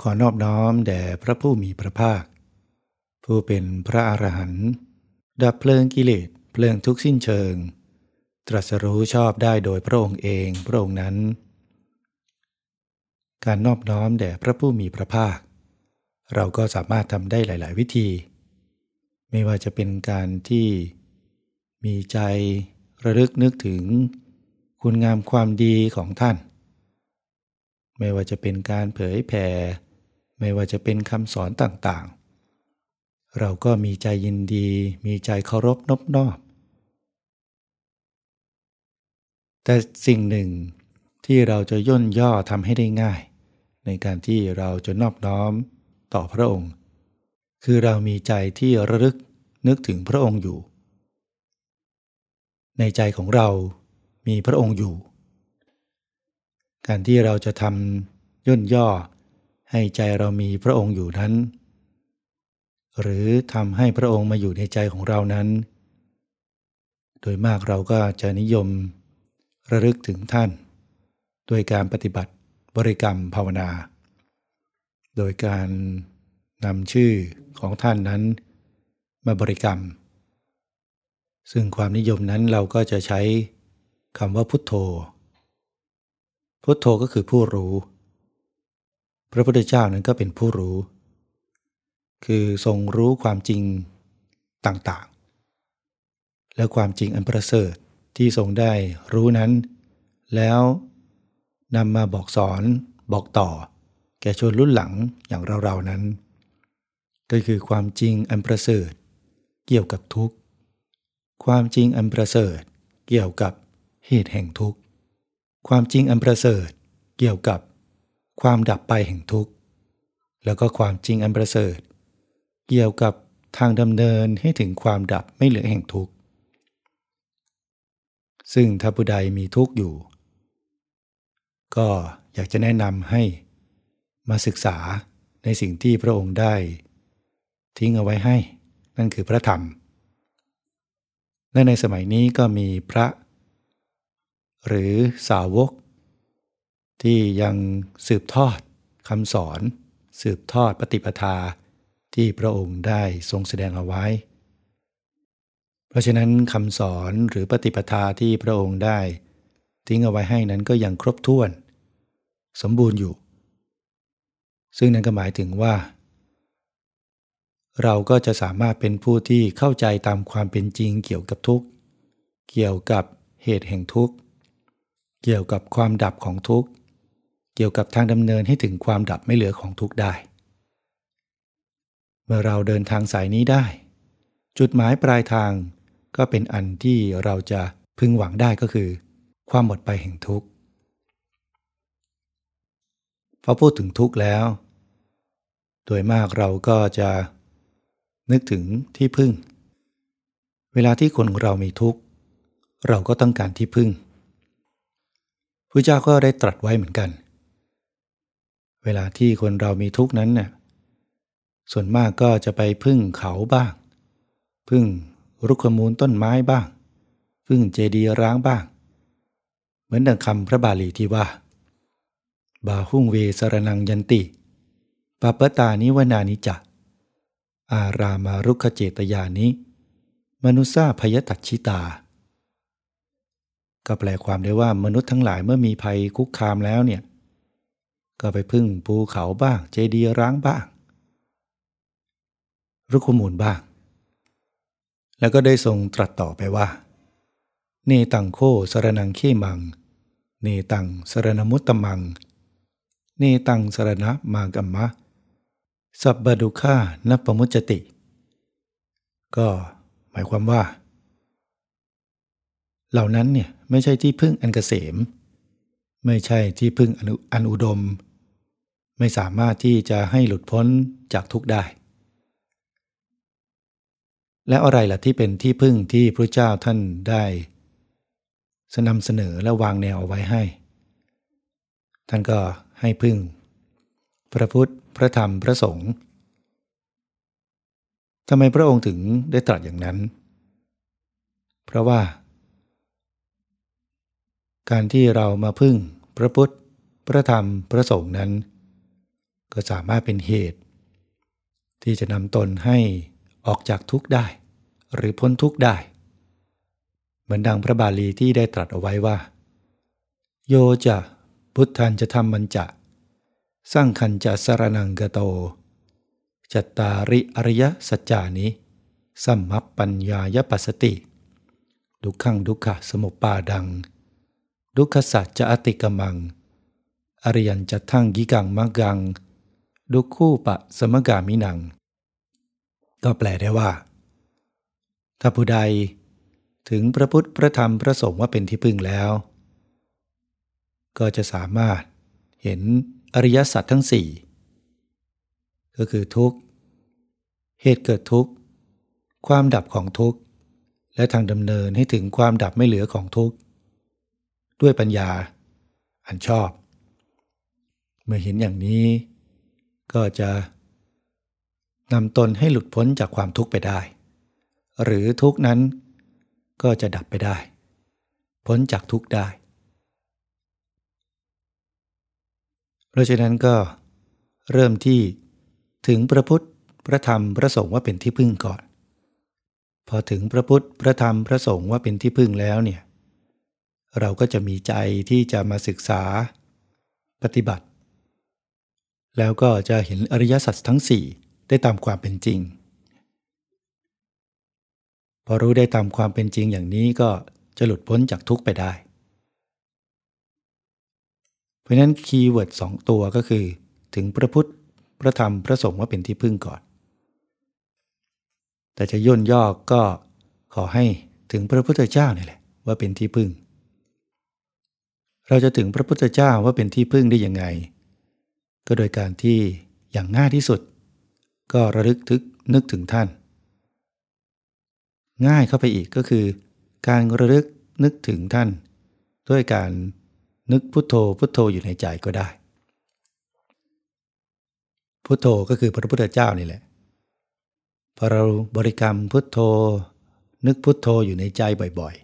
ขอนอบน้อมแด่พระผู้มีพระภาค ผู้เป็นพระอรหันต์ดับเพลิงกิเลสเพลิงทุกสิ้นเชิง ตรัสรู้ชอบได้โดยพระองค์เองพระองค์นั้น การนอบน้อมแด่พระผู้มีพระภาค เราก็สามารถทำได้หลาย ๆ วิธี ไม่ว่าจะเป็นการที่มีใจระลึกนึกถึง คุณงามความดีของท่าน ไม่ว่าจะเป็นการเผยแผ่ ไม่ว่าจะเป็นคำสอนต่างๆ เราก็มีใจยินดี มีใจเคารพนบนอบ แต่สิ่งหนึ่งที่เราจะย่นย่อทำให้ได้ง่าย ในการที่เราจะนอบน้อมต่อพระองค์ คือเรามีใจที่ระลึกนึกถึงพระองค์อยู่ ในใจของเรามีพระองค์อยู่ การที่เราจะทำย่นย่อ ให้ใจเรามีพระองค์อยู่นั้น หรือทำให้พระองค์มาอยู่ในใจของเรานั้น โดยมากเราก็จะนิยมระลึกถึงท่านโดยการปฏิบัติบริกรรมภาวนา โดยการนำชื่อของท่านนั้นมาบริกรรม ซึ่งความนิยมนั้นเราก็จะใช้คำว่าพุทโธ พุทโธก็คือผู้รู้ ระพุทธเจ้านั้นก็เป็นผู้รู้ คือทรงรู้ความจริงต่างๆ และความจริงอันประเสริฐที่ทรงได้รู้นั้น แล้วนำมาบอกสอนบอกต่อ แก่ชนรุ่นหลังอย่างเราๆนั้น ก็คือความจริงอันประเสริฐเกี่ยวกับทุกข์ ความจริงอันประเสริฐเกี่ยวกับเหตุแห่งทุกข์ ความจริงอันประเสริฐเกี่ยวกับ ความดับไปแห่งทุกข์ แล้วก็ความจริงอันประเสริฐ เกี่ยวกับทางดำเนินให้ถึงความดับไม่เหลือแห่งทุกข์ ซึ่งถ้าผู้ใดมีทุกข์อยู่ ก็อยากจะแนะนำให้มาศึกษาในสิ่งที่พระองค์ได้ ทิ้งเอาไว้ให้ นั่นคือพระธรรม และในสมัยนี้ก็มีพระ หรือสาวก ที่ยังสืบทอดคำสอน สืบทอดปฏิปทาที่พระองค์ได้ทรงแสดงเอาไว้ เพราะฉะนั้นคำสอนหรือปฏิปทาที่พระองค์ได้ ทิ้งเอาไว้ให้นั้นก็ยังครบถ้วน สมบูรณ์อยู่ ซึ่งนั้นก็หมายถึงว่า เราก็จะสามารถเป็นผู้ที่เข้าใจตามความเป็นจริงเกี่ยวกับทุกข์ เกี่ยวกับเหตุแห่งทุกข์ เกี่ยวกับความดับของทุกข์ เกี่ยวกับทางดำเนินให้ถึงความดับไม่เหลือของทุกได้ เมื่อเราเดินทางสายนี้ได้ จุดหมายปลายทางก็เป็นอันที่เราจะพึงหวังได้ก็คือ ความหมดไปแห่งทุกข์พอพูดถึงทุกข์แล้ว โดยมากเราก็จะนึกถึงที่พึ่ง เวลาที่คนเรามีทุกข์ เราก็ต้องการที่พึ่งพระเจ้าก็ได้ตรัสไว้เหมือนกัน เวลาที่คนเรามีทุกข์นั้นเนี่ยส่วนมากก็จะไปพึ่งเขาบ้าง พึ่งรุกขมูลต้นไม้บ้าง พึ่งเจดีย์ร้างบ้าง เหมือนดังคำพระบาลีที่ว่า บาหุ่งเวสรนังยันติปปตานิวนานิจักอารามารุขเจตยานิ มนุษาพยตัชิตา ก็แปลความได้ว่ามนุษย์ทั้งหลายเมื่อมีภัยคุกคามแล้วเนี่ย ก็ไปพึ่งภูเขาบ้าง เจดีย์ร้างบ้างรุกขมูลบ้าง แล้วก็ได้ทรงตรัสต่อไปว่า เนตังโคสรนังเขมัง เนตังสรณมุตตมัง เนตังสรณะมากัมมะ สับบดุฆานัปมุจติ ก็หมายความว่า เหล่านั้นเนี่ยไม่ใช่ที่พึ่งอันกเกษม ไม่ใช่ที่พึ่งอันอุดม ไม่สามารถที่จะให้หลุดพ้นจากทุกข์ได้ และอะไรล่ะที่เป็นที่พึ่งที่พระเจ้าท่านได้สนำเสนอและวางแนวเอาไว้ให้ ท่านก็ให้พึ่ง พระพุทธพระธรรมพระสงฆ์ทำไมพระองค์ถึงได้ตรัสอย่างนั้น เพราะว่า การที่เรามาพึ่งพระพุทธ พระธรรมพระสงฆ์นั้น ก็สามารถเป็นเหตุ ที่จะนำตนให้ออกจากทุกข์ได้ หรือพ้นทุกข์ได้ เหมือนดังพระบาลีที่ได้ตรัสเอาไว้ว่า โยจะพุทธันจะทำมันจะ สร้างคันจะสรนังกโต จัตตาริอริยสัจจานิสัมมัปปัญญายปัสสติ ดุขังดุขะสมุปปาดัง ดุขสัจจะอติกมัง อริยันจะทั้งกิกังมักัง ดุคู่ปะสมกามินัง ก็แปลได้ว่า ถ้าผู้ใดถึงพระพุทธพระธรรมพระสงฆ์ว่าเป็นที่พึ่งแล้ว ก็จะสามารถเห็นอริยสัจทั้งสี่ก็คือทุกข์ เหตุเกิดทุกข์ ความดับของทุกข์ และทางดำเนินให้ถึงความดับไม่เหลือของทุกข์ ด้วยปัญญา อันชอบ เมื่อเห็นอย่างนี้ ก็จะนำตนให้หลุดพ้นจากความทุกข์ไปได้ หรือทุกข์นั้นก็จะดับไปได้ พ้นจากทุกข์ได้ เพราะฉะนั้นก็เริ่มที่ถึงพระพุทธพระธรรมพระสงฆ์ว่าเป็นที่พึ่งก่อน พอถึงพระพุทธพระธรรมพระสงฆ์ว่าเป็นที่พึ่งแล้วเนี่ยเราก็จะมีใจที่จะมาศึกษา ปฏิบัติ แล้วก็จะเห็นอริยสัจทั้งสี่ได้ตามความเป็นจริง พอรู้ได้ตามความเป็นจริงอย่างนี้ก็จะหลุดพ้นจากทุกข์ไปได้ เพราะนั้น keyword สองตัวก็คือ ถึงพระพุทธ พระธรรมพระสงฆ์ว่าเป็นที่พึ่งก่อน แต่จะย่นย่อก็ขอให้ถึงพระพุทธเจ้านี่แหละว่าเป็นที่พึ่ง เราจะถึงพระพุทธเจ้าว่าเป็นที่พึ่งได้ยังไง ก็โดยการที่อย่างง่ายที่สุด ก็ระลึกทึกนึกถึงท่าน ง่ายเข้าไปอีกก็คือ การระลึกนึกถึงท่าน ด้วยการนึกพุทโธพุทโธอยู่ในใจก็ได้ พุทโธก็คือพระพุทธเจ้านี่แหละพอเราบริกรรมพุทโธ นึกพุทโธอยู่ในใจบ่อย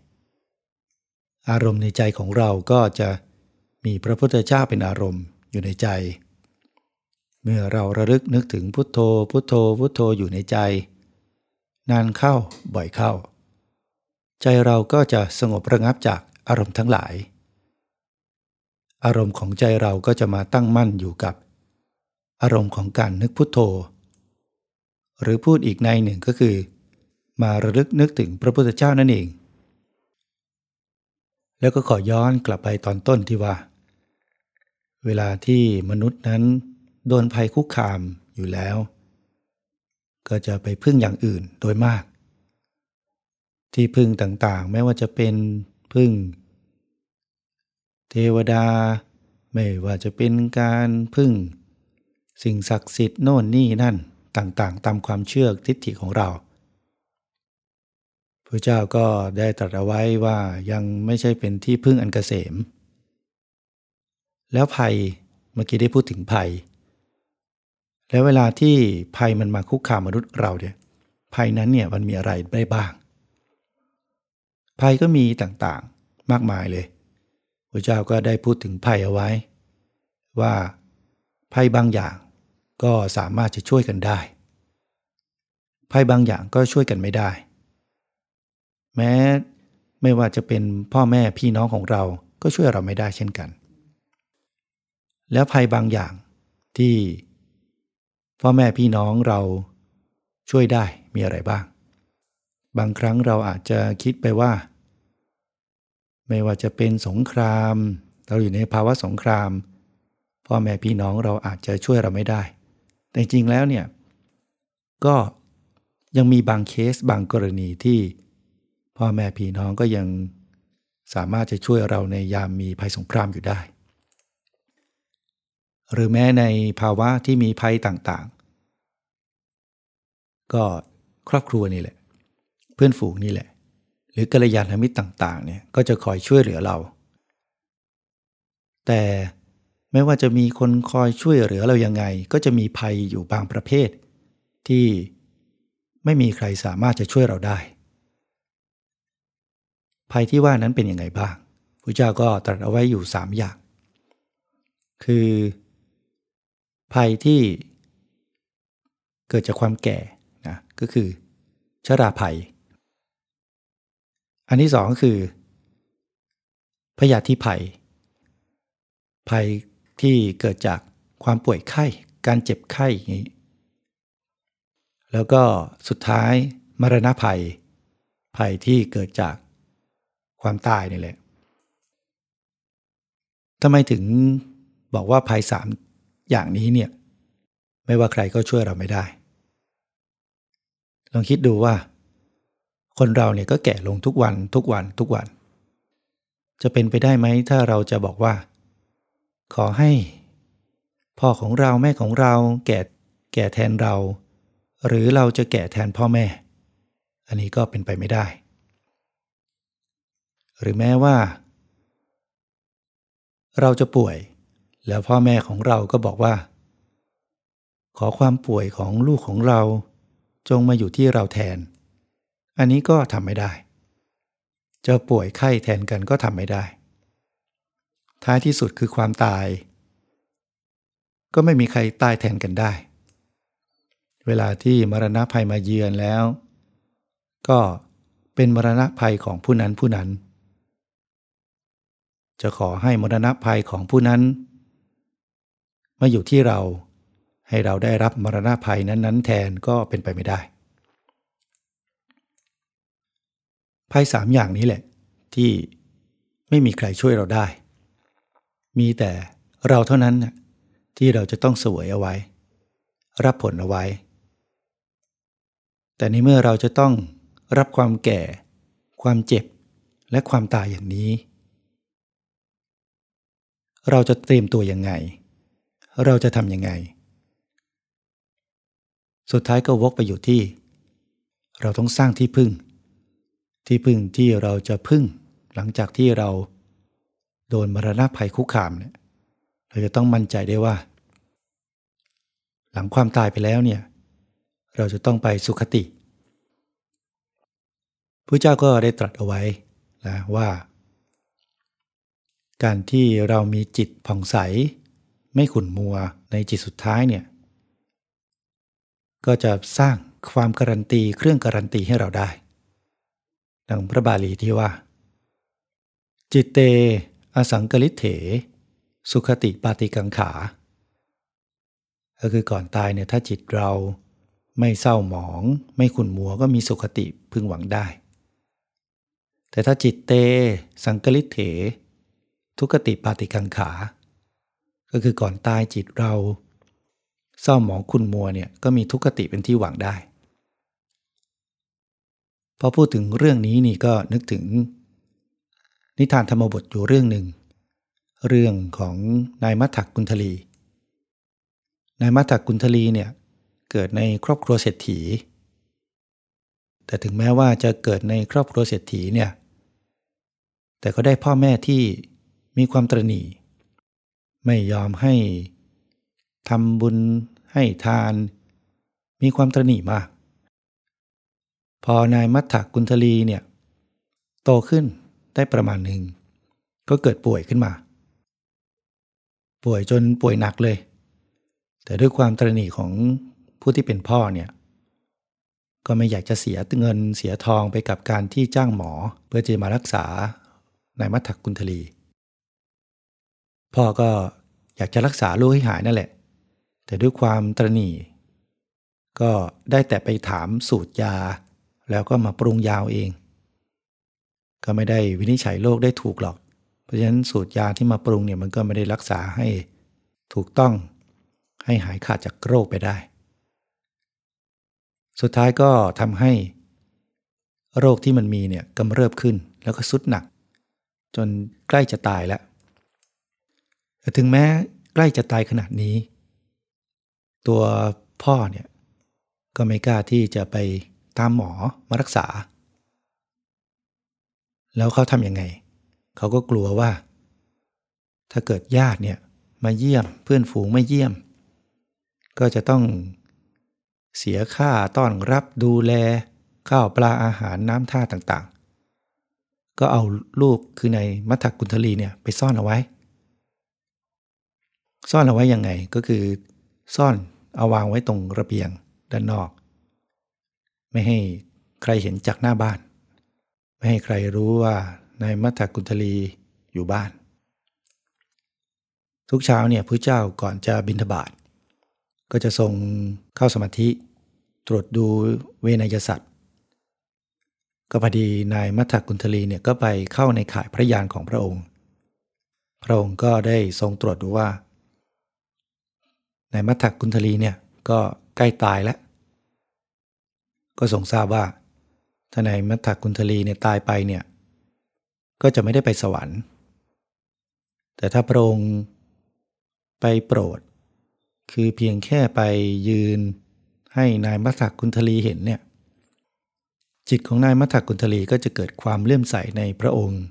ๆ อารมณ์ในใจของเราก็จะมีพระพุทธเจ้าเป็นอารมณ์อยู่ในใจ เมื่อเราระลึกนึกถึงพุทโธ พุทโธ พุทโธอยู่ในใจ นานเข้าบ่อยเข้า ใจเราก็จะสงบระงับจากอารมณ์ทั้งหลาย อารมณ์ของใจเราก็จะมาตั้งมั่นอยู่กับ อารมณ์ของการนึกพุทโธ หรือพูดอีกในหนึ่งก็คือ มาระลึกนึกถึงพระพุทธเจ้านั่นเอง แล้วก็ขอย้อนกลับไปตอนต้นที่ว่า เวลาที่มนุษย์นั้น โดนภัยคุกคามอยู่แล้ว ก็จะไปพึ่งอย่างอื่นโดยมาก ที่พึ่งต่างๆแม้ว่าจะเป็นพึ่ง เทวดา ไม่ว่าจะเป็นการพึ่ง สิ่งศักดิ์สิทธิ์โน่นนี่นั่นต่างๆ ตามความเชื่อทิฏฐิของเราพระเจ้าก็ได้ตรัสเอาไว้ว่ายังไม่ใช่เป็นที่พึ่งอันเกษม แล้วภัยเมื่อกี้ได้พูดถึงภัย แล้วเวลาที่ภัยมันมาคุกคามมนุษย์เราเนี่ยภัยนั้นเนี่ยมันมีอะไรได้บ้าง ภัยก็มีต่างๆมากมายเลยพระเจ้าก็ได้พูดถึงภัยเอาไว้ ว่าภัยบางอย่างก็สามารถจะช่วยกันได้ ภัยบางอย่างก็ช่วยกันไม่ได้ แม้ไม่ว่าจะเป็นพ่อแม่พี่น้องของเราก็ช่วยเราไม่ได้เช่นกัน แล้วภัยบางอย่างที่ พ่อแม่พี่น้องเราช่วยได้มีอะไรบ้าง บางครั้งเราอาจจะคิดไปว่า ไม่ว่าจะเป็นสงคราม เราอยู่ในภาวะสงคราม พ่อแม่พี่น้องเราอาจจะช่วยเราไม่ได้ แต่จริงแล้วเนี่ยก็ยังมีบางเคสบางกรณีที่ พ่อแม่พี่น้องก็ยังสามารถจะช่วยเราในยามมีภัยสงครามอยู่ได้ หรือแม้ในภาวะที่มีภัยต่างๆ ก็ครอบครัวนี่แหละ เพื่อนฝูงนี่แหละ หรือกัลยาณมิตรต่างๆเนี่ยก็จะคอยช่วยเหลือเรา แต่ไม่ว่าจะมีคนคอยช่วยเหลือเรายังไง ก็จะมีภัยอยู่บางประเภท ที่ไม่มีใครสามารถจะช่วยเราได้ ภัยที่ว่านั้นเป็นยังไงบ้างพระเจ้าก็ตรัสเอาไว้อยู่สามอย่าง คือ ภัยที่เกิดจากความแก่นะก็คือชราภัย อันที่สองก็คือพยาธิภัย ภัยที่เกิดจากความป่วยไข้ การเจ็บไข้อย่างนี้ แล้วก็สุดท้ายมรณะภัย ภัยที่เกิดจากความตายนี่แหละทำไมถึงบอกว่าภัยสาม อย่างนี้เนี่ยไม่ว่าใครก็ช่วยเราไม่ได้ ลองคิดดูว่า คนเราเนี่ยก็แก่ลงทุกวันทุกวันทุกวัน จะเป็นไปได้ไหมถ้าเราจะบอกว่า ขอให้ พ่อของเราแม่ของเรา แก่แก่แทนเรา หรือเราจะแก่แทนพ่อแม่ อันนี้ก็เป็นไปไม่ได้ หรือแม้ว่า เราจะป่วย แล้วพ่อแม่ของเราก็บอกว่า ขอความป่วยของลูกของเราจงมาอยู่ที่เราแทน อันนี้ก็ทำไม่ได้ จะป่วยไข้แทนกันก็ทำไม่ได้ ท้ายที่สุดคือความตาย ก็ไม่มีใครตายแทนกันได้ เวลาที่มรณะภัยมาเยือนแล้ว ก็เป็นมรณะภัยของผู้นั้นผู้นั้น จะขอให้มรณะภัยของผู้นั้น มาอยู่ที่เรา ให้เราได้รับมรณะภัยนั้น ๆ แทนก็เป็นไปไม่ได้ ภัยสามอย่างนี้แหละ ที่ไม่มีใครช่วยเราได้ มีแต่เราเท่านั้นที่เราจะต้องสวยเอาไว้ รับผลเอาไว้ แต่ในเมื่อเราจะต้องรับความแก่ ความเจ็บ และความตายอย่างนี้ เราจะเตรียมตัวยังไง เราจะทำยังไง สุดท้ายก็วกไปอยู่ที่ เราต้องสร้างที่พึ่ง ที่พึ่งที่เราจะพึ่ง หลังจากที่เราโดนมรณะภัยคุกคามเนี่ยเราจะต้องมั่นใจได้ว่า หลังความตายไปแล้วเนี่ยเราจะต้องไปสุขติพระเจ้าก็ได้ตรัสเอาไว้นะว่า การที่เรามีจิตผ่องใส ไม่ขุ่นมัวในจิตสุดท้ายเนี่ยก็จะสร้างความการันตีเครื่องการันตีให้เราได้ ดังพระบาลีที่ว่า จิตเตอสังกลิเถ สุขติปาติกังขา ก็คือก่อนตายเนี่ยถ้าจิตเราไม่เศร้าหมอง ไม่ขุ่นมัวก็มีสุขติพึงหวังได้ แต่ถ้าจิตเต สังกลิเถ ทุกติปาติกังขา ก็คือก่อนตายจิตเราเศร้าหมองคุณมัวเนี่ยก็มีทุกขติเป็นที่หวังได้พอพูดถึงเรื่องนี้นี่ก็นึกถึง นิทานธรรมบทอยู่เรื่องหนึ่ง เรื่องของนายมัทธกุลทลี นายมัทธกุลทลีเนี่ยเกิดในครอบครัวเศรษฐี แต่ถึงแม้ว่าจะเกิดในครอบครัวเศรษฐีเนี่ยแต่ก็ได้พ่อแม่ที่มีความตรณี ไม่ยอมให้ทำบุญให้ทาน มีความตรณีมาก พอนายมัทธกุลทลีเนี่ยโตขึ้นได้ประมาณหนึ่ง ก็เกิดป่วยขึ้นมา ป่วยจนป่วยหนักเลย แต่ด้วยความตรณีของผู้ที่เป็นพ่อเนี่ยก็ไม่อยากจะเสียเงินเสียทองไปกับการที่จ้างหมอเพื่อจะมารักษานายมัทธกุลทลี พ่อก็อยากจะรักษาลูกให้หายนั่นแหละ แต่ด้วยความตรณีก็ได้แต่ไปถามสูตรยา แล้วก็มาปรุงยาเอง ก็ไม่ได้วินิจฉัยโรคได้ถูกหรอก เพราะฉะนั้นสูตรยาที่มาปรุงเนี่ยมันก็ไม่ได้รักษาให้ถูกต้องให้หายขาดจากโรคไปได้ สุดท้ายก็ทำให้ โรคที่มันมีเนี่ยกำเริบขึ้นแล้วก็สุดหนัก จนใกล้จะตายแล้ว แต่ถึงแม้ใกล้จะตายขนาดนี้ ตัวพ่อเนี่ยก็ไม่กล้าที่จะไปตามหมอมารักษา แล้วเขาทำยังไง เขาก็กลัวว่า ถ้าเกิดญาติเนี่ยมาเยี่ยมเพื่อนฝูงไม่เยี่ยม ก็จะต้องเสียค่าต้อนรับดูแลข้าวปลาอาหารน้ำท่าต่างๆ ก็เอาลูกคือในมัทธกุลทลีเนี่ยไปซ่อนเอาไว้ ซ่อนเอาไว้ยังไงก็คือซ่อนเอาวางไว้ตรงระเบียงด้านนอก ไม่ให้ใครเห็นจากหน้าบ้าน ไม่ให้ใครรู้ว่านายมัทธกุณฑลีอยู่บ้าน ทุกเช้าเนี่ยพระเจ้าก่อนจะบิณฑบาตก็จะทรงเข้าสมาธิ ตรวจดูเวนยสัตว์ก็พอดีนายมัทธกุณฑลีเนี่ยก็ไปเข้าในข่ายพระยานของพระองค์ พระองค์ก็ได้ทรงตรวจดูว่า นายมัทธกุณฑลีเนี่ยก็ใกล้ตายแล้ว ก็ทรงทราบว่าถ้านายมัทธกุณฑลีเนี่ยตายไปเนี่ยก็จะไม่ได้ไปสวรรค์ แต่ถ้าพระองค์ไปโปรด คือเพียงแค่ไปยืนให้นายมัทธกุณฑลีเห็นเนี่ยจิตของนายมัทธกุณฑลีก็จะเกิดความเลื่อมใสในพระองค์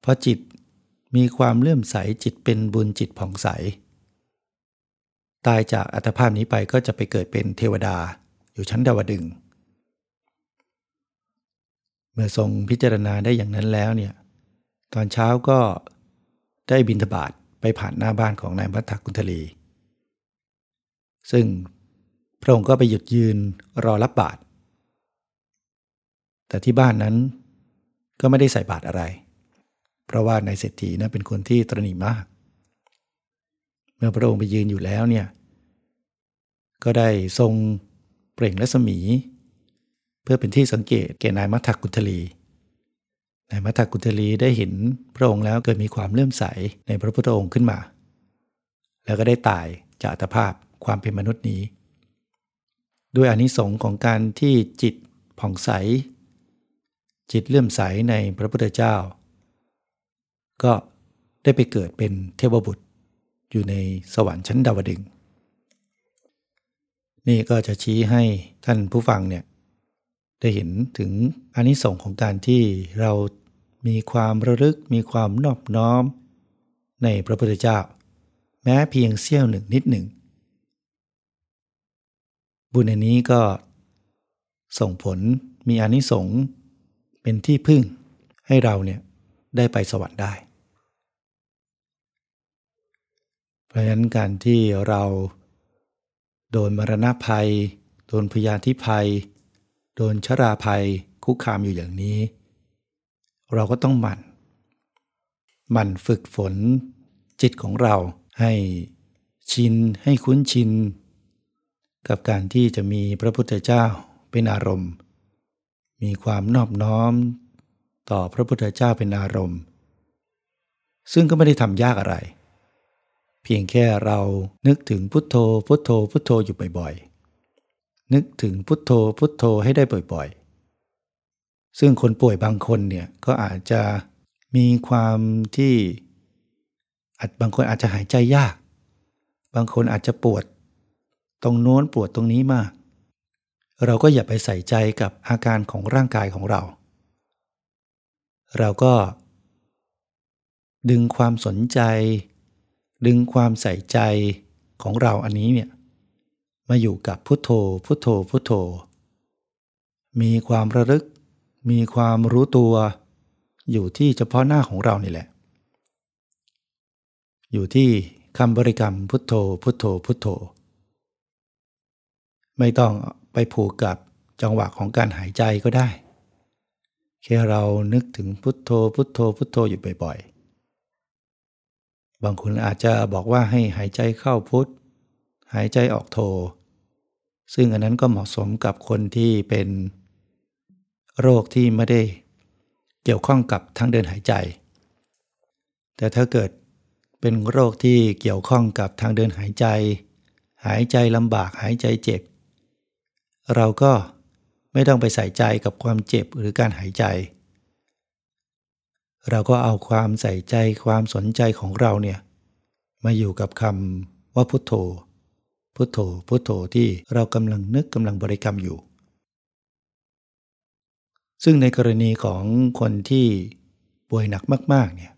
เพราะจิตมีความเลื่อมใสจิตเป็นบุญจิตผ่องใส ตายจากอัตภาพนี้ไปก็จะไปเกิดเป็นเทวดาอยู่ชั้นดาวดึง เมื่อทรงพิจารณาได้อย่างนั้นแล้วเนี่ยตอนเช้าก็ได้บินทบาทไปผ่านหน้าบ้านของนายมัทธกุณฑลี ซึ่งพระองค์ก็ไปหยุดยืนรอรับบาตรแต่ที่บ้านนั้นก็ไม่ได้ใส่บาตรอะไร เพราะว่านายเศรษฐีนะเป็นคนที่ตรณีมาก มื่อพระองค์ไปยืนอยู่แล้วเนี่ยก็ได้ทรงเปล่งรัศมี เพื่อเป็นที่สังเกตแก่นายมัทธกุณฑลีนายมัทธกุณฑลีได้เห็นพระองค์แล้วเกิดมีความเลื่อมใสในพระพุทธองค์ขึ้นมา แล้วก็ได้ตายจากอัตภาพความเป็นมนุษย์นี้ ด้วยอนิสงค์ของการที่จิตผ่องใส จิตเลื่อมใสในพระพุทธเจ้า ก็ได้ไปเกิดเป็นเทวบุตร อยู่ในสวรรค์ชั้นดาวดึง นี่ก็จะชี้ให้ท่านผู้ฟังเนี่ยได้เห็นถึงอนิสงค์ของการที่เรามีความระลึกมีความนอบน้อม ในพระพุทธเจ้า แม้เพียงเสี้ยวหนึ่งนิดหนึ่ง บุญอันนี้ก็ส่งผลมีอนิสงส์เป็นที่พึ่งให้เราเนี่ยได้ไปสวรรค์ได้ เพราะฉะนั้นการที่เราโดนมรณะภัย โดนพยาธิภัย โดนชราภัยคุกคามอยู่อย่างนี้ เราก็ต้องหมั่น หมั่นฝึกฝนจิตของเราให้ชินให้คุ้นชิน กับการที่จะมีพระพุทธเจ้าเป็นอารมณ์ มีความนอบน้อม ต่อพระพุทธเจ้าเป็นอารมณ์ ซึ่งก็ไม่ได้ทำยากอะไร เพียงแค่เรานึกถึงพุทโธพุทโธพุทโธอยู่บ่อยๆ นึกถึงพุทโธพุทโธให้ได้บ่อยๆ ซึ่งคนป่วยบางคนเนี่ยก็อาจจะมีความที่อาจบางคนอาจจะหายใจยาก บางคนอาจจะปวด ตรงโน้นปวดตรงนี้มาก เราก็อย่าไปใส่ใจกับอาการของร่างกายของเรา เราก็ดึงความสนใจ ดึงความใส่ใจของเราอันนี้เนี่ยมาอยู่กับพุทโธพุทโธพุทโธ มีความระลึก มีความรู้ตัว อยู่ที่เฉพาะหน้าของเรานี่แหละ อยู่ที่คำบริกรรมพุทโธพุทโธพุทโธ ไม่ต้องไปผูกกับจังหวะของการหายใจก็ได้ แค่เรานึกถึงพุทโธพุทโธพุทโธอยู่บ่อยๆ บางคนอาจจะบอกว่าให้หายใจเข้าพุทหายใจออกโท ซึ่งอันนั้นก็เหมาะสมกับคนที่เป็นโรคที่ไม่ได้เกี่ยวข้องกับทางเดินหายใจ แต่ถ้าเกิดเป็นโรคที่เกี่ยวข้องกับทางเดินหายใจ หายใจลำบากหายใจเจ็บ เราก็ไม่ต้องไปใส่ใจกับความเจ็บหรือการหายใจ เราก็เอาความใส่ใจความสนใจของเราเนี่ยมาอยู่กับคำว่าพุทโธ พุทโธ พุทโธที่เรากำลังนึกกำลังบริกรรมอยู่ ซึ่งในกรณีของคนที่ป่วยหนักมาก ๆ เนี่ย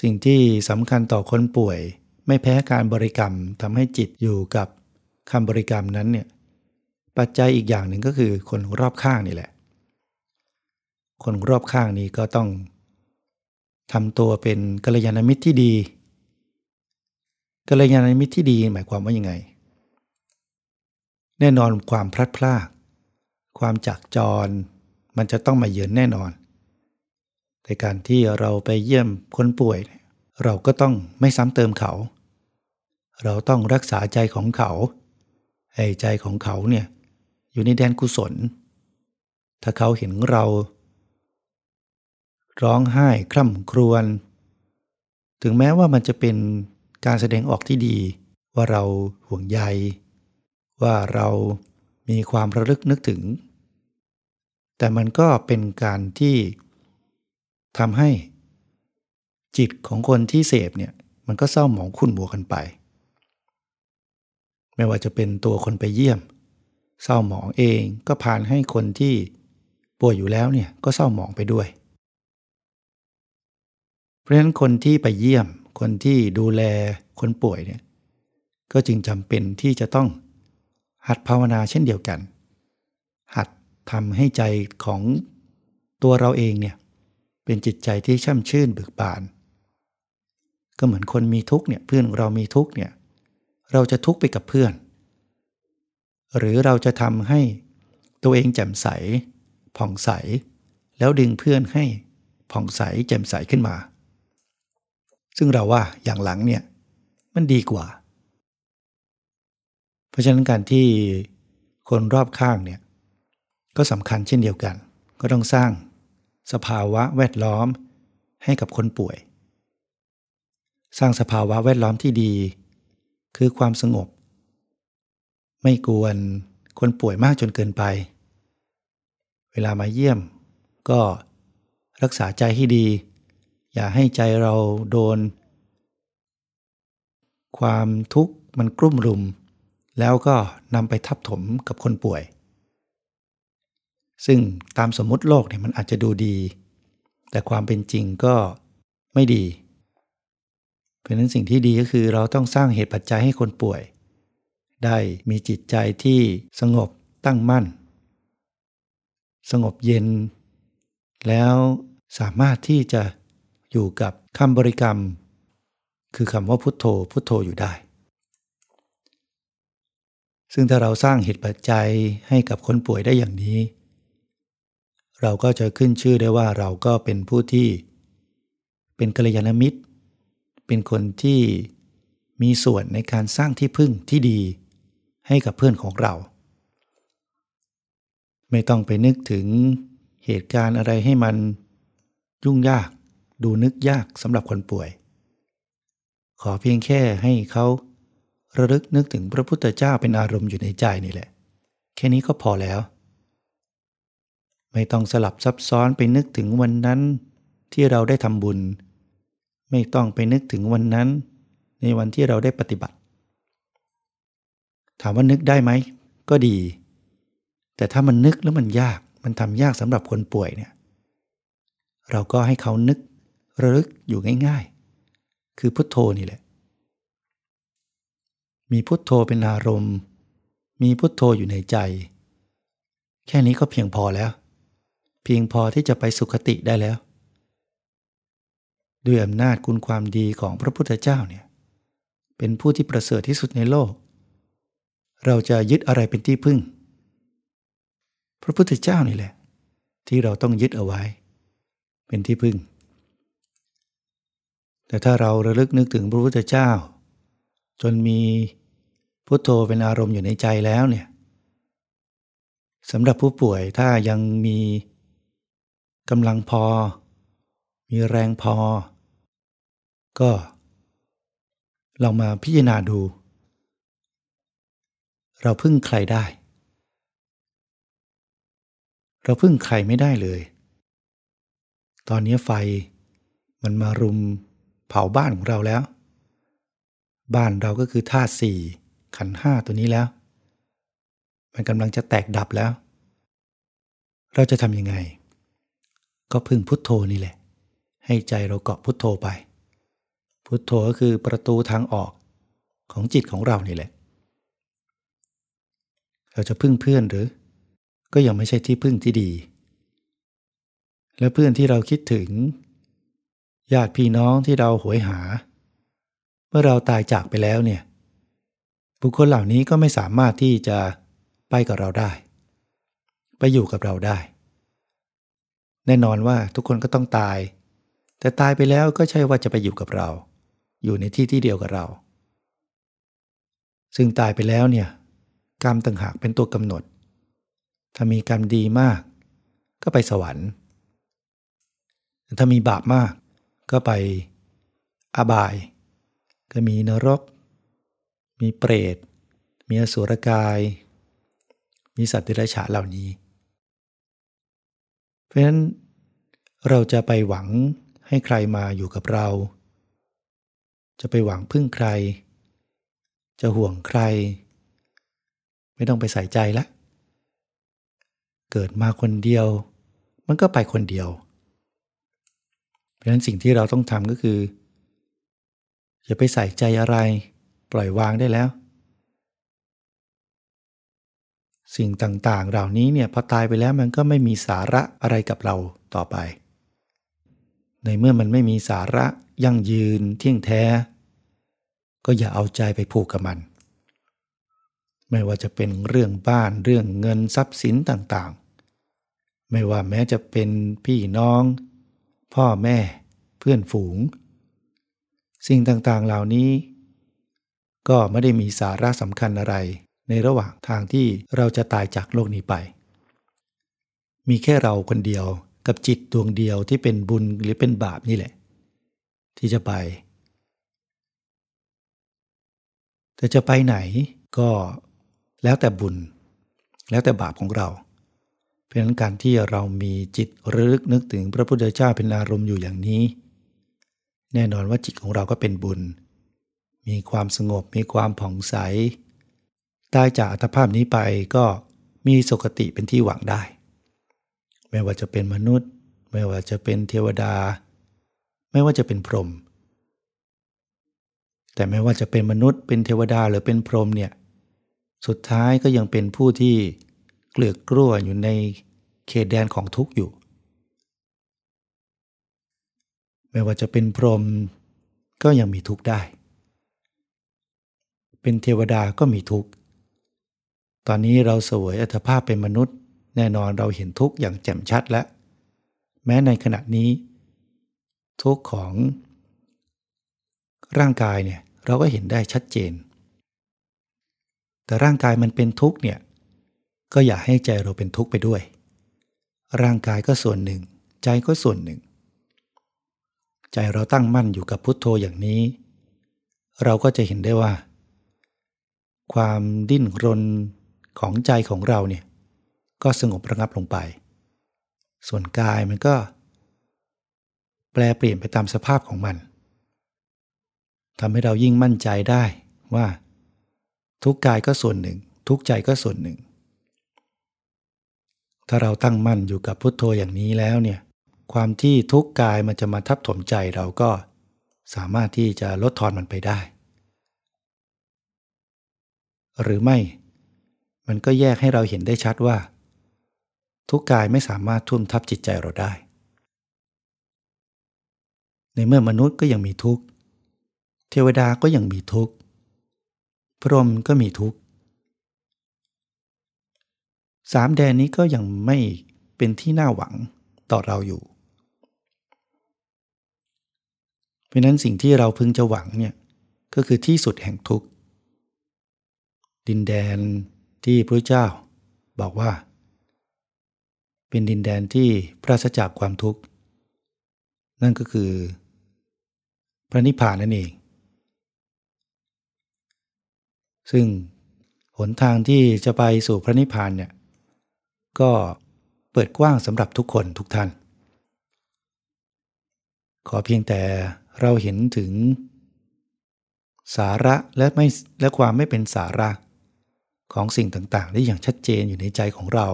สิ่งที่สำคัญต่อคนป่วย ไม่แพ้การบริกรรมทำให้จิตอยู่กับคำบริกรรมนั้นเนี่ย ปัจจัยอีกอย่างหนึ่งก็คือคนรอบข้างนี่แหละ คนรอบข้างนี้ก็ต้องทำตัวเป็นกัลยาณมิตรที่ดีกัลยาณมิตรที่ดีหมายความว่ายังไง แน่นอนความพลัดพราก ความจากจร มันจะต้องมาเยือนแน่นอน แต่การที่เราไปเยี่ยมคนป่วย เราก็ต้องไม่ซ้ำเติมเขา เราต้องรักษาใจของเขาให้ใจของเขาเนี่ยอยู่ในแดนกุศล ถ้าเขาเห็นเรา ร้องไห้คร่ำครวญถึงแม้ว่ามันจะเป็นการแสดงออกที่ดี ว่าเราห่วงใย ว่าเรามีความระลึกนึกถึง แต่มันก็เป็นการที่ทำให้จิตของคนที่เสพเนี่ยมันก็เศร้าหมองขุ่นบัวกันไป ไม่ว่าจะเป็นตัวคนไปเยี่ยม เศร้าหมองเองก็พานให้คนที่ป่วยอยู่แล้วเนี่ยก็เศร้าหมองไปด้วย เพราะฉะนั้นคนที่ไปเยี่ยม คนที่ดูแลคนป่วยเนี่ยก็จึงจำเป็นที่จะต้องหัดภาวนาเช่นเดียวกัน หัดทำให้ใจของตัวเราเองเนี่ยเป็นจิตใจที่ช่ำชื่นเบิกบาน ก็เหมือนคนมีทุกเนี่ยเพื่อนเรามีทุกเนี่ยเราจะทุกไปกับเพื่อน หรือเราจะทำให้ตัวเองแจ่มใส ผ่องใส แล้วดึงเพื่อนให้ผ่องใสแจ่มใสขึ้นมา ซึ่งเราว่าอย่างหลังเนี่ยมันดีกว่า เพราะฉะนั้นการที่คนรอบข้างเนี่ยก็สำคัญเช่นเดียวกัน ก็ต้องสร้างสภาวะแวดล้อมให้กับคนป่วย สร้างสภาวะแวดล้อมที่ดี คือความสงบ ไม่กวนคนป่วยมากจนเกินไป เวลามาเยี่ยม ก็รักษาใจให้ดี อย่าให้ใจเราโดน ความทุกข์มันกลุ่มรุม แล้วก็นำไปทับถมกับคนป่วย ซึ่งตามสมมติโลกเนี่ยมันอาจจะดูดี แต่ความเป็นจริงก็ไม่ดี เพราะนั้นสิ่งที่ดีก็คือเราต้องสร้างเหตุปัจจัยให้คนป่วย ได้มีจิตใจที่สงบตั้งมั่น สงบเย็น แล้วสามารถที่จะ อยู่กับคำบริกรรม คือคำว่าพุทโธพุทโธอยู่ได้ ซึ่งถ้าเราสร้างเหตุปัจจัยให้กับคนป่วยได้อย่างนี้ เราก็จะขึ้นชื่อได้ว่าเราก็เป็นผู้ที่ เป็นกัลยาณมิตร เป็นคนที่มีส่วนในการสร้างที่พึ่งที่ดีให้กับเพื่อนของเรา ไม่ต้องไปนึกถึงเหตุการณ์อะไรให้มันยุ่งยาก ดูนึกยากสำหรับคนป่วย ขอเพียงแค่ให้เขาระลึกนึกถึงพระพุทธเจ้าเป็นอารมณ์อยู่ในใจนี่แหละ แค่นี้ก็พอแล้ว ไม่ต้องสลับซับซ้อนไปนึกถึงวันนั้นที่เราได้ทำบุญ ไม่ต้องไปนึกถึงวันนั้น ในวันที่เราได้ปฏิบัติ ถามว่านึกได้ไหม ก็ดี แต่ถ้ามันนึกแล้วมันยากมันทำยากสำหรับคนป่วยเนี่ย เราก็ให้เขานึก ระลึกอยู่ง่ายๆ คือพุทโธนี่แหละ มีพุทโธเป็นอารมณ์ มีพุทโธอยู่ในใจ แค่นี้ก็เพียงพอแล้ว เพียงพอที่จะไปสุคติได้แล้ว ด้วยอำนาจคุณความดีของพระพุทธเจ้าเนี่ยเป็นผู้ที่ประเสริฐที่สุดในโลก เราจะยึดอะไรเป็นที่พึ่ง พระพุทธเจ้านี่แหละ ที่เราต้องยึดเอาไว้ เป็นที่พึ่ง แต่ถ้าเราระลึกนึกถึงพระพุทธเจ้า จนมีพุทโธเป็นอารมณ์อยู่ในใจแล้วเนี่ยสำหรับผู้ป่วยถ้ายังมีกำลังพอ มีแรงพอ ก็เรามาพิจารณาดู เราพึ่งใครได้ เราพึ่งใครไม่ได้เลย ตอนนี้ไฟมันมารุม เผาบ้านของเราแล้ว บ้านเราก็คือธาตุสี่ขันห้าตัวนี้แล้ว มันกำลังจะแตกดับแล้ว เราจะทำยังไง ก็พึ่งพุทโธนี่แหละ ให้ใจเราเกาะพุทโธไป พุทโธก็คือประตูทางออกของจิตของเรานี่แหละ เราจะพึ่งเพื่อนหรือ ก็ยังไม่ใช่ที่พึ่งที่ดี และเพื่อนที่เราคิดถึง ญาติพี่น้องที่เราหวยหา เมื่อเราตายจากไปแล้วเนี่ย บุคคลเหล่านี้ก็ไม่สามารถที่จะไปกับเราได้ ไปอยู่กับเราได้ แน่นอนว่าทุกคนก็ต้องตาย แต่ตายไปแล้วก็ใช่ว่าจะไปอยู่กับเรา อยู่ในที่ที่เดียวกับเรา ซึ่งตายไปแล้วเนี่ยกรรมต่างหากเป็นตัวกำหนด ถ้ามีกรรมดีมาก ก็ไปสวรรค์ ถ้ามีบาปมาก ก็ไปอบาย ก็มีนรก มีเปรต มีอสุรกาย มีสัตว์เดรัจฉานเหล่านี้ เพราะฉะนั้นเราจะไปหวังให้ใครมาอยู่กับเรา จะไปหวังพึ่งใคร จะห่วงใคร ไม่ต้องไปใส่ใจละ เกิดมาคนเดียว มันก็ไปคนเดียว ราะฉะนั้นสิ่งที่เราต้องทำก็คือ อย่าไปใส่ใจอะไร ปล่อยวางได้แล้ว สิ่งต่างๆ เหล่านี้เนี่ยพอตายไปแล้วมันก็ไม่มีสาระอะไรกับเราต่อไป ในเมื่อมันไม่มีสาระยั่งยืนเที่ยงแท้ ก็อย่าเอาใจไปผูกกับมัน ไม่ว่าจะเป็นเรื่องบ้านเรื่องเงินทรัพย์สินต่างๆ ไม่ว่าแม้จะเป็นพี่น้อง พ่อแม่ เพื่อนฝูง สิ่งต่างๆเหล่านี้ ก็ไม่ได้มีสาระสำคัญอะไร ในระหว่างทางที่เราจะตายจากโลกนี้ไป มีแค่เราคนเดียวกับจิตดวงเดียวที่เป็นบุญหรือเป็นบาปนี่แหละ ที่จะไป แต่จะไปไหนก็แล้วแต่บุญ แล้วแต่บาปของเรา ราะฉะนั้นการที่เรามีจิตระลึกนึกถึงพระพุทธเจ้าเป็นอารมณ์อยู่อย่างนี้ แน่นอนว่าจิตของเราก็เป็นบุญ มีความสงบมีความผ่องใสตายจากอัตภาพนี้ไปก็มีสุคติเป็นที่หวังได้ ไม่ว่าจะเป็นมนุษย์ ไม่ว่าจะเป็นเทวดา ไม่ว่าจะเป็นพรหมแต่ไม่ว่าจะเป็นมนุษย์เป็นเทวดาหรือเป็นพรหมเนี่ยสุดท้ายก็ยังเป็นผู้ที่ เกลือกกลัวอยู่ในเขตแดนของทุกข์อยู่ ไม่ว่าจะเป็นพรหมก็ยังมีทุกข์ได้ เป็นเทวดาก็มีทุกข์ ตอนนี้เราเสวยอัตภาพเป็นมนุษย์ แน่นอนเราเห็นทุกข์อย่างแจ่มชัดแล้ว แม้ในขณะนี้ ทุกข์ของร่างกายเนี่ยเราก็เห็นได้ชัดเจน แต่ร่างกายมันเป็นทุกข์เนี่ย ก็อย่าให้ใจเราเป็นทุกข์ไปด้วย ร่างกายก็ส่วนหนึ่ง ใจก็ส่วนหนึ่ง ใจเราตั้งมั่นอยู่กับพุทโธอย่างนี้ เราก็จะเห็นได้ว่า ความดิ้นรนของใจของเราเนี่ยก็สงบระงับลงไป ส่วนกายมันก็ แปลเปลี่ยนไปตามสภาพของมันทำให้เรายิ่งมั่นใจได้ว่า ทุกกายก็ส่วนหนึ่ง ทุกใจก็ส่วนหนึ่ง ถ้าเราตั้งมั่นอยู่กับพุทโธอย่างนี้แล้วเนี่ยความที่ทุกกายมันจะมาทับถมใจเราก็สามารถที่จะลดทอนมันไปได้ หรือไม่ มันก็แยกให้เราเห็นได้ชัดว่า ทุกกายไม่สามารถทุ่มทับจิตใจเราได้ ในเมื่อมนุษย์ก็ยังมีทุกข์ เทวดาก็ยังมีทุกข์ พรหมก็มีทุกข์ สามแดนนี้ก็ยังไม่เป็นที่น่าหวังต่อเราอยู่ เพราะนั้นสิ่งที่เราพึงจะหวังเนี่ยก็คือที่สุดแห่งทุกข์ดินแดนที่พระเจ้าบอกว่า เป็นดินแดนที่ปราศจากความทุกข์ นั่นก็คือ พระนิพพานนั่นเอง ซึ่งหนทางที่จะไปสู่พระนิพพานเนี่ย ก็เปิดกว้างสำหรับทุกคนทุกท่าน ขอเพียงแต่เราเห็นถึง สาระและไม่และความไม่เป็นสาระของสิ่งต่างๆ ได้อย่างชัดเจนอยู่ในใจของเรา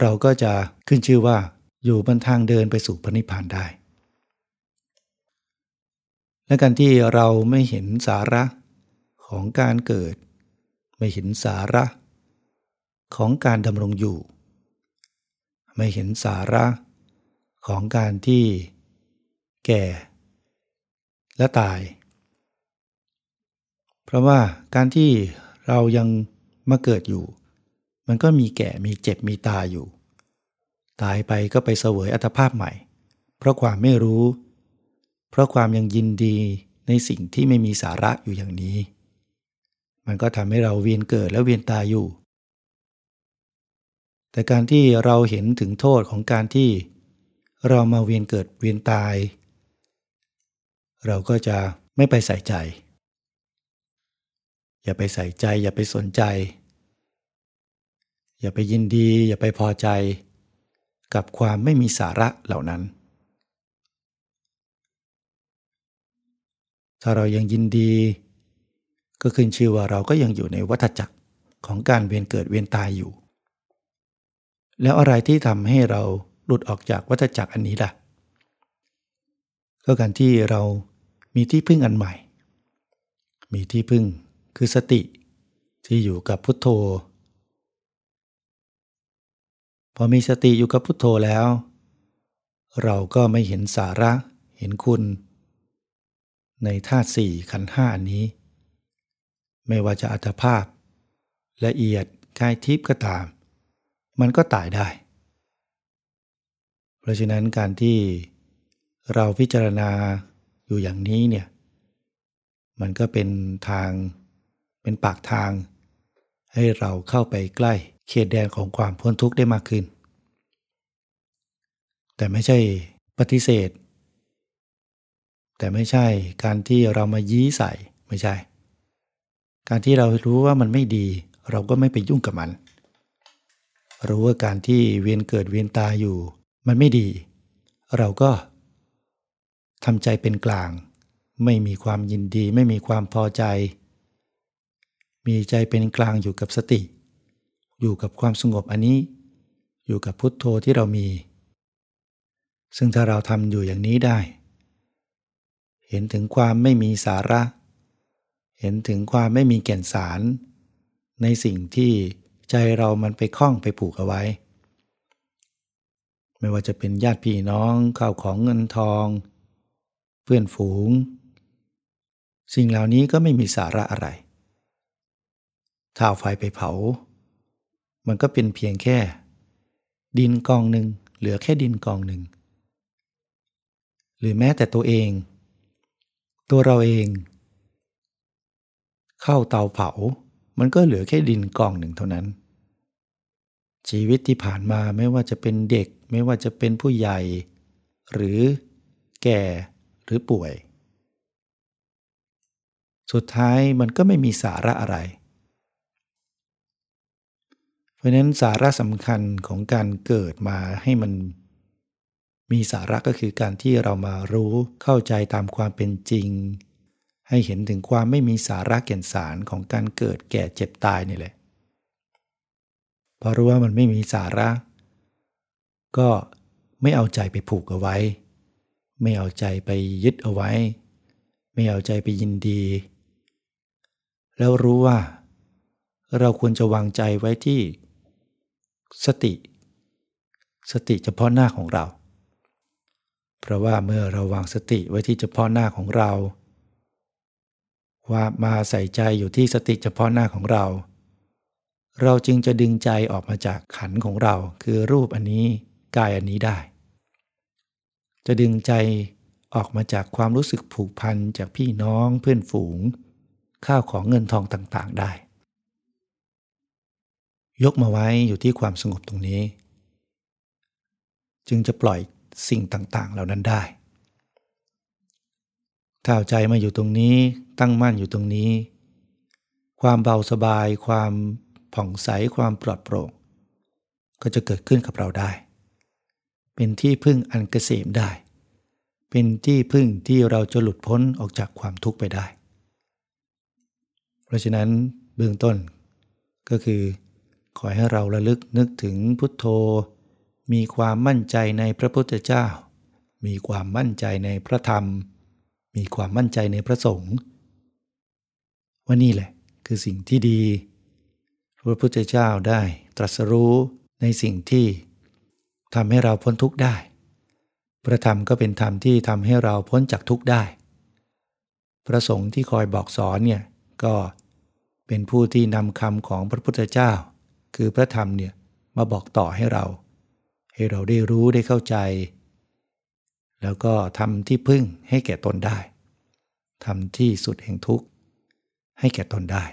เราก็จะขึ้นชื่อว่าอยู่บนทางเดินไปสู่พระนิพพานได้ และการที่เราไม่เห็นสาระของการเกิด ไม่เห็นสาระ ของการดำรงอยู่ ไม่เห็นสาระของการที่แก่ และตาย เพราะว่าการที่เรายังมาเกิดอยู่ มันก็มีแก่มีเจ็บมีตายอยู่ ตายไปก็ไปเสวยอัตภาพใหม่ เพราะความไม่รู้ เพราะความยังยินดีในสิ่งที่ไม่มีสาระอยู่อย่างนี้ มันก็ทำให้เราเวียนเกิดและเวียนตายอยู่ แต่การที่เราเห็นถึงโทษของการที่เรามาเวียนเกิดเวียนตาย เราก็จะไม่ไปใส่ใจ อย่าไปใส่ใจ อย่าไปสนใจ อย่าไปยินดี อย่าไปพอใจ กับความไม่มีสาระเหล่านั้น ถ้าเรายังยินดี ก็ขึ้นชื่อว่าเราก็ยังอยู่ในวัฏจักรของการเวียนเกิดเวียนตายอยู่ แล้วอะไรที่ทำให้เราหลุดออกจากวัฏจักรอันนี้ล่ะ ก็การที่เรามีที่พึ่งอันใหม่ มีที่พึ่งคือสติที่อยู่กับพุทโธ พอมีสติอยู่กับพุทโธแล้ว เราก็ไม่เห็นสาระเห็นคุณ ในธาตุสี่ขันห้านี้ ไม่ว่าจะอัตภาพ ละเอียดกายทิพย์ก็ตาม มันก็ตายได้ เพราะฉะนั้นการที่เราพิจารณาอยู่อย่างนี้เนี่ยมันก็เป็นทางเป็นปากทาง ให้เราเข้าไปใกล้เขตแดนของความพ้นทุกข์ได้มากขึ้น แต่ไม่ใช่ปฏิเสธ แต่ไม่ใช่การที่เรามายี้ใส่ไม่ใช่ การที่เรารู้ว่ามันไม่ดี เราก็ไม่ไปยุ่งกับมัน รู้ว่าการที่เวียนเกิดเวียนตายอยู่ มันไม่ดี เราก็ทำใจเป็นกลาง ไม่มีความยินดี ไม่มีความพอใจ มีใจเป็นกลางอยู่กับสติ อยู่กับความสงบอันนี้ อยู่กับพุทโธที่เรามี ซึ่งถ้าเราทำอยู่อย่างนี้ได้ เห็นถึงความไม่มีสาระ เห็นถึงความไม่มีแก่นสาร ในสิ่งที่ ใจเรามันไปคล้องไปผูกเอาไว้ ไม่ว่าจะเป็นญาติพี่น้องข้าวของเงินทอง เพื่อนฝูง สิ่งเหล่านี้ก็ไม่มีสาระอะไรถ้าเอาไฟไปเผา มันก็เป็นเพียงแค่ ดินกองหนึ่งเหลือแค่ดินกองหนึ่ง หรือแม้แต่ตัวเอง ตัวเราเอง เข้าเตาเผา มันก็เหลือแค่ดินกองหนึ่งเท่านั้น ชีวิตที่ผ่านมาไม่ว่าจะเป็นเด็ก ไม่ว่าจะเป็นผู้ใหญ่ หรือแก่หรือป่วย สุดท้ายมันก็ไม่มีสาระอะไร เพราะนั้นสาระสำคัญของการเกิดมาให้มันมีสาระก็คือการที่เรามารู้เข้าใจตามความเป็นจริง ให้เห็นถึงความไม่มีสาระแก่นสารของการเกิดแก่เจ็บตายนี่แหละ พอรู้ว่ามันไม่มีสาระ ก็ไม่เอาใจไปผูกเอาไว้ ไม่เอาใจไปยึดเอาไว้ ไม่เอาใจไปยินดี แล้วรู้ว่า เราควรจะวางใจไว้ที่ สติ สติเฉพาะหน้าของเรา เพราะว่าเมื่อเราวางสติไว้ที่เฉพาะหน้าของเรา ว่ามาใส่ใจอยู่ที่สติเฉพาะหน้าของเรา เราจึงจะดึงใจออกมาจากขันของเรา คือรูปอันนี้กายอันนี้ได้ จะดึงใจออกมาจากความรู้สึกผูกพันจากพี่น้องเพื่อนฝูง ข้าวของเงินทองต่างๆได้ ยกมาไว้อยู่ที่ความสงบตรงนี้ จึงจะปล่อยสิ่งต่างๆ เหล่านั้นได้ถ้าใจมาอยู่ตรงนี้ตั้งมั่นอยู่ตรงนี้ ความเบาสบายความ ผ่องใสความปลอดโปร่ง ก็จะเกิดขึ้นกับเราได้ เป็นที่พึ่งอันเกษมได้ เป็นที่พึ่งที่เราจะหลุดพ้นออกจากความทุกข์ไปได้ เพราะฉะนั้นเบื้องต้นก็คือ ขอให้เราระลึกนึกถึงพุทโธ มีความมั่นใจในพระพุทธเจ้า มีความมั่นใจในพระธรรม มีความมั่นใจในพระสงฆ์ว่านี่แหละคือสิ่งที่ดี พระพุทธเจ้าได้ตรัสรู้ในสิ่งที่ทำให้เราพ้นทุกข์ได้ พระธรรมก็เป็นธรรมที่ทำให้เราพ้นจากทุกข์ได้ พระสงฆ์ที่คอยบอกสอนเนี่ยก็เป็นผู้ที่นำคำของพระพุทธเจ้า คือพระธรรมเนี่ยมาบอกต่อให้เรา ให้เราได้รู้ได้เข้าใจ แล้วก็ทำที่พึ่งให้แก่ตนได้ทำที่สุดแห่งทุกข์ให้แก่ตนได้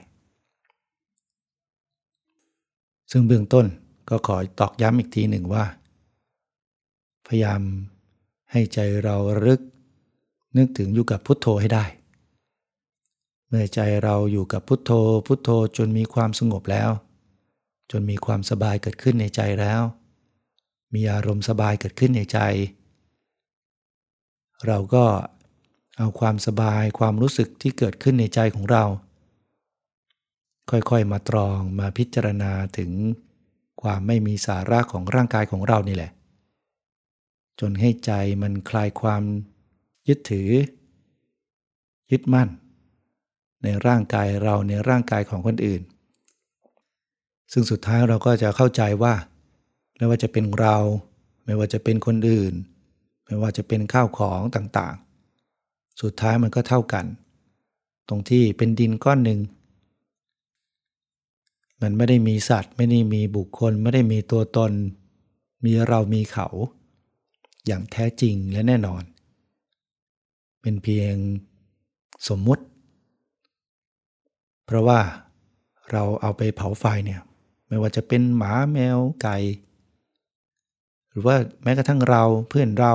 ซึ่งเบื้องต้นก็ขอตอกย้ำอีกทีหนึ่งว่า พยายามให้ใจเรารึก นึกถึงอยู่กับพุทโธให้ได้ เมื่อใจเราอยู่กับพุทโธ พุทโธจนมีความสงบแล้ว จนมีความสบายเกิดขึ้นในใจแล้ว มีอารมณ์สบายเกิดขึ้นในใจ เราก็เอาความสบายความรู้สึกที่เกิดขึ้นในใจของเรา ค่อยๆ มาตรองมาพิจารณาถึงความไม่มีสาระของร่างกายของเรานี่แหละ จนให้ใจมันคลายความยึดถือ ยึดมั่น ในร่างกายเราในร่างกายของคนอื่น ซึ่งสุดท้ายเราก็จะเข้าใจว่า ไม่ว่าจะเป็นเรา ไม่ว่าจะเป็นคนอื่น ไม่ว่าจะเป็นข้าวของต่างๆ สุดท้ายมันก็เท่ากัน ตรงที่เป็นดินก้อนหนึ่ง มันไม่ได้มีสัตว์ ไม่ได้มีบุคคล ไม่ได้มีตัวตน มีเรามีเขา อย่างแท้จริงและแน่นอน เป็นเพียงสมมุติ เพราะว่าเราเอาไปเผาไฟเนี่ยไม่ว่าจะเป็นหมาแมวไก่ หรือว่าแม้กระทั่งเราเพื่อนเรา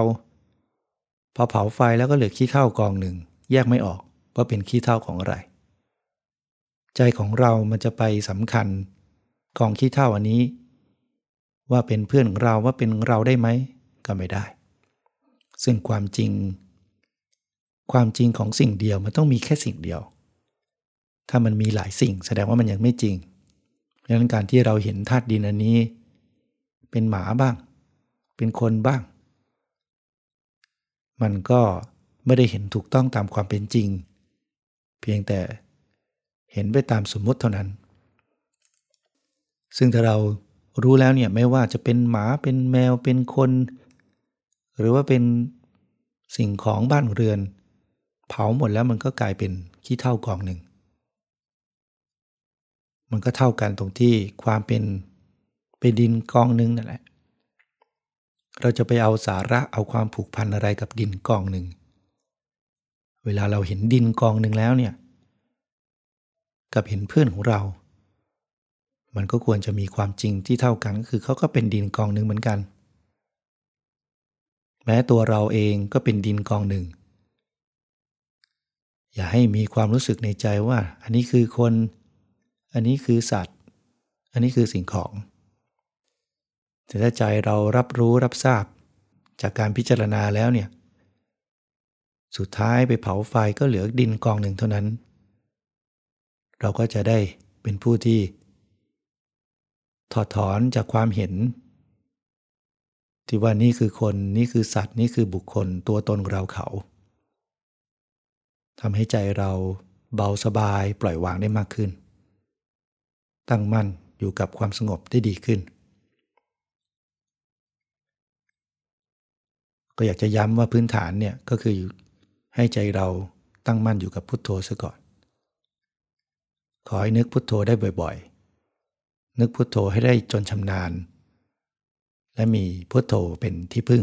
พอเผาไฟแล้วก็เหลือขี้เท่ากองหนึ่ง แยกไม่ออกว่าเป็นขี้เท่าของอะไร ใจของเรามันจะไปสำคัญกองขี้เท่าอันนี้ ว่าเป็นเพื่อนของเราว่าเป็นเราได้ไหมก็ไม่ได้ ซึ่งความจริง ความจริงของสิ่งเดียวมันต้องมีแค่สิ่งเดียว ถ้ามันมีหลายสิ่งแสดงว่ามันยังไม่จริงดังนั้นการที่เราเห็นธาตุดินอันนี้ เป็นหมาบ้าง เป็นคนบ้าง มันก็ไม่ได้เห็นถูกต้องตามความเป็นจริง เพียงแต่ เห็นไปตามสมมติเท่านั้น ซึ่งถ้าเรารู้แล้วเนี่ยไม่ว่าจะเป็นหมาเป็นแมวเป็นคน หรือว่าเป็นสิ่งของบ้านเรือน เผาหมดแล้วมันก็กลายเป็นขี้เท่ากองหนึ่ง มันก็เท่ากันตรงที่ความเป็นเป็นดินกองหนึ่งนั่นแหละ เราจะไปเอาสาระเอาความผูกพันอะไรกับดินกองหนึ่ง เวลาเราเห็นดินกองหนึ่งแล้วเนี่ย กับเห็นเพื่อนของเรา มันก็ควรจะมีความจริงที่เท่ากันก็คือเขาก็เป็นดินกองหนึ่งเหมือนกัน แม้ตัวเราเองก็เป็นดินกองหนึ่ง อย่าให้มีความรู้สึกในใจว่า อันนี้คือคน อันนี้คือสัตว์ อันนี้คือสิ่งของแต่ถ้าใจเรารับรู้รับทราบ จากการพิจารณาแล้วเนี่ย สุดท้ายไปเผาไฟก็เหลือดินกองหนึ่งเท่านั้น เราก็จะได้เป็นผู้ที่ ถอดถอนจากความเห็น ที่ว่านี่คือคนนี่คือสัตว์นี่คือบุคคลตัวตนเราเขาทำให้ใจเราเบาสบายปล่อยวางได้มากขึ้น ตั้งมั่นอยู่กับความสงบได้ดีขึ้น ก็อยากจะย้ำว่าพื้นฐานเนี่ยก็คือให้ใจเราตั้งมั่นอยู่กับพุทโธซะก่อน ขอให้นึกพุทโธได้บ่อยๆ นึกพุทโธให้ได้จนชำนาญ และมีพุทโธเป็นที่พึ่ง